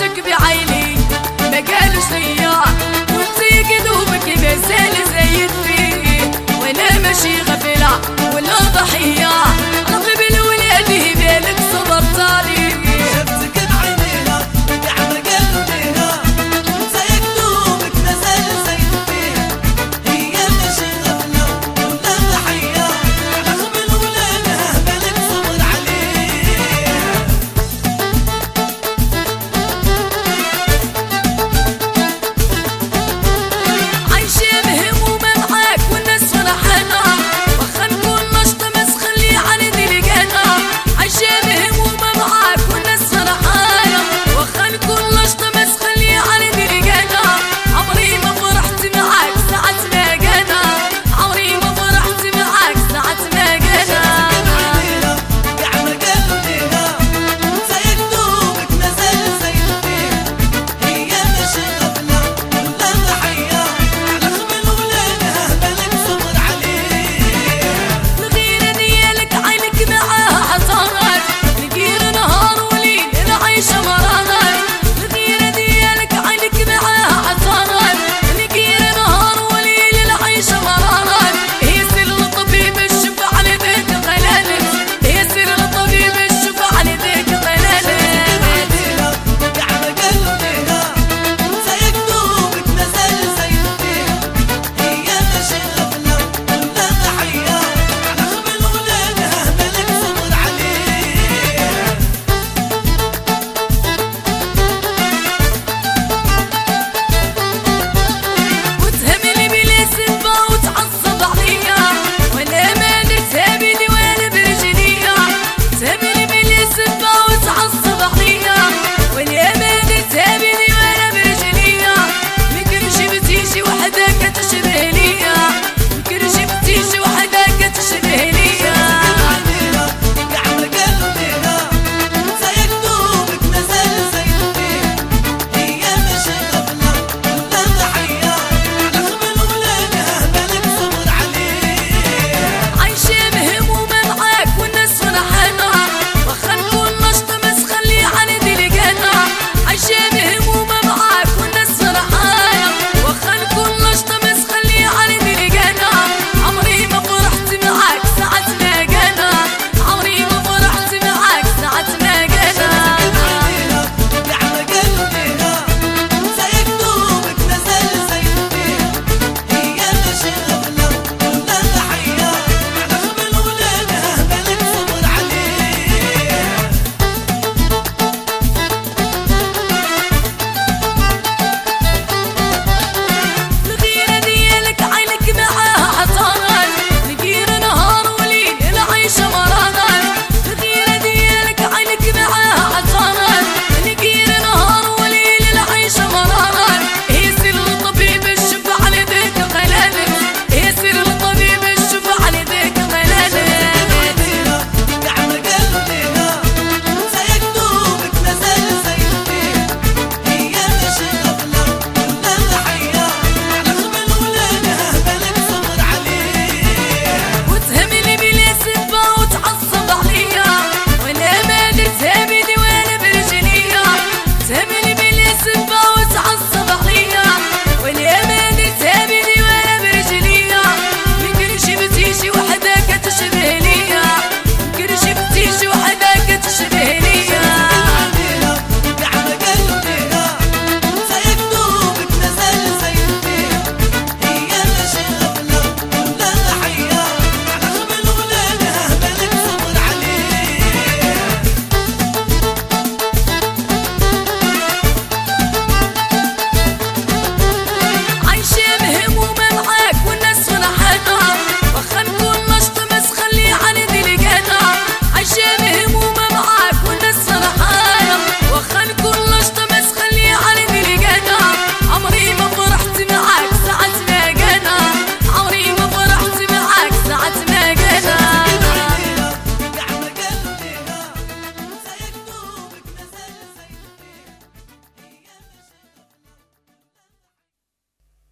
صوتك بعيني. مجال سياح. وتسيق زي وأنا ماشي غفله ولا ضحية.